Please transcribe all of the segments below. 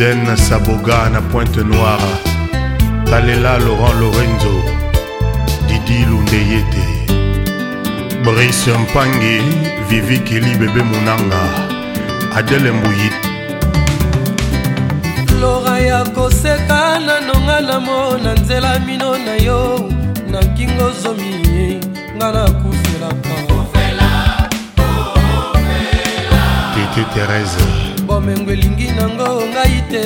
Eden Saboga na Pointe Noire Talela Laurent Lorenzo Didi Lundeyete Brice Mpangi Vivi Kili Bébé Munanga Adèle Mbouyi Flora ya koseka nanonga namo na nzela mino na yo na nkingo zomi nga nakufelaka tete Thérèse bomengo elingi nango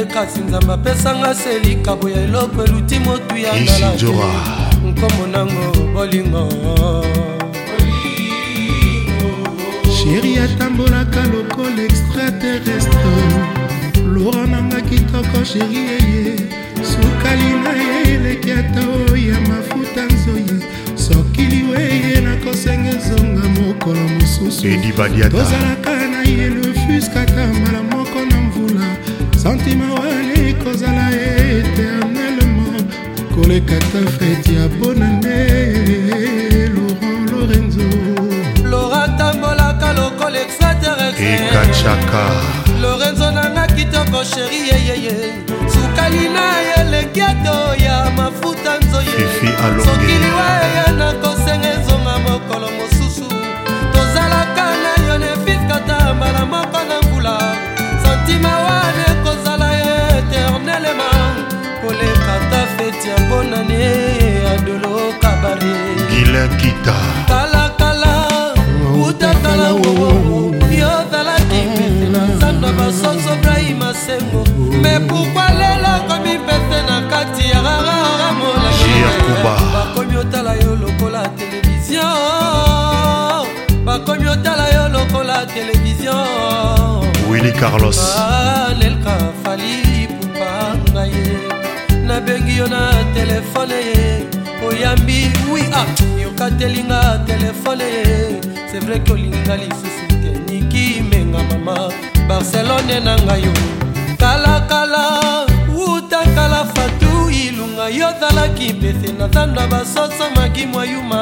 kasi nzambe apesanga selika boya eloko eluti motu ya ngalajora nkombo nango bolingo sheri atambolaka lokola extraterrestre lora nanga kitoko sheri eye sukali na ye eleki ata oya mafuta nzoyi sokili weye nakosenga ezonga mokolo mosusu tozalaka na ye lefuska sentima oeli kozala eternellement koleka ta fete ya bonane laurent lorenzo lora tambolaka lokola extraterrestre lorenzo nanga kitoko sheri yeyeye sukali na eleki ato ya mafuta nzoye sokiliwa eya na kosenga ezonga mokolo monane adolo kabare gilakita kalakala oh, utatala wo oh, oh, yozala timisi mm, na nzando mm. basoso brai masengo me pourkoi lelo komipese na kati ya rarara molakuba bakomi otala yo lokola televizio bakomi otala yo lokola televizio willy carlos ah, nabengi yo na telefone oyambi wi a ah, yokatelinga telefone c'est vrai ke olinginga lisusu te niki menga mama barcelone na ngai yo kalakala utakala fatu ilunga yo zalaki mpese na zando ya basoso magimwa yuma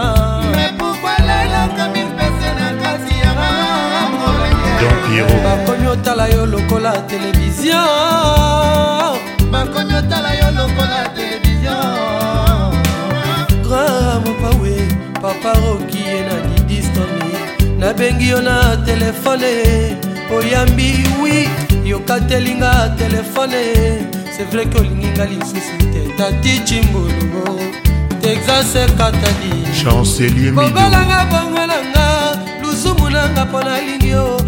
bakomi otala yo lokola tele lokola televizion gram pawe papa rokie na gidistomi nabengi yo na telefone oyambi wi yokatelinga telefone sevrai ke olinginga lisusu te tati cimbuluo texas katali chancelier kobelanga bongo nanga lusumu nanga mpo nalingi yo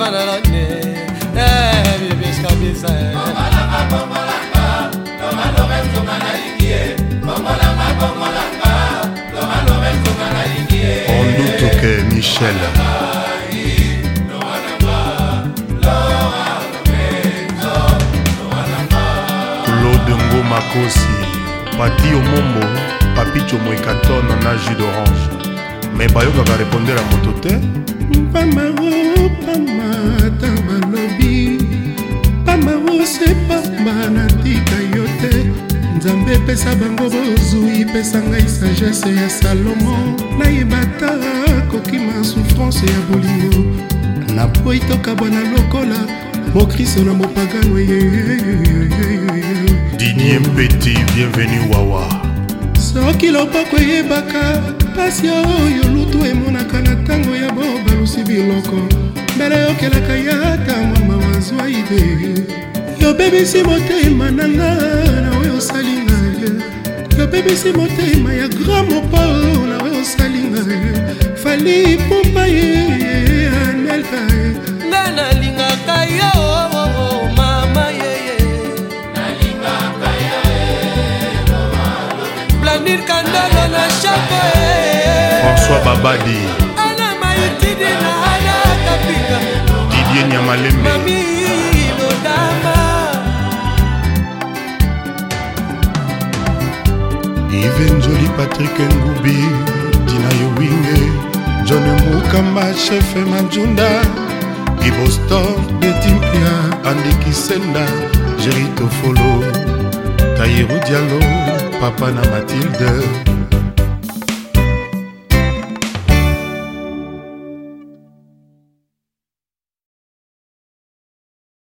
efananane bibeskabisa ondutuke michel claude ngomakosi pati omombo papicho moekatone na jus d'orange me bayokaka repondela moto te pamba o pamba ta malobi pamba o se pamba natika yo te nzambe epesa bango bozwi pesa ngai sagese ya salomo nayebata kokima souffrance ya bolingo napoyi tokabwana lokola mokristo na mopagano dinie mpeti bienvenu wawa soki loboko eyebaka pasi oyo lidusu emonaka na ntango ya bo balusi biloko mbala yokelaka yata mwamba wazwa ide yobebisi motema na nga na oyo osali nga yobebisi motema ya grand mopol na oyo osali nga fali pumba ye anelka nga nalingaka yo Planir candelo na chapeau babadi didie nyamalembe ive nzoli patrik ngubi tina yowinge john mukamba shefe manjunda gibostor betimpia andikisenda jeritofolo tayeru dialo papa na matilde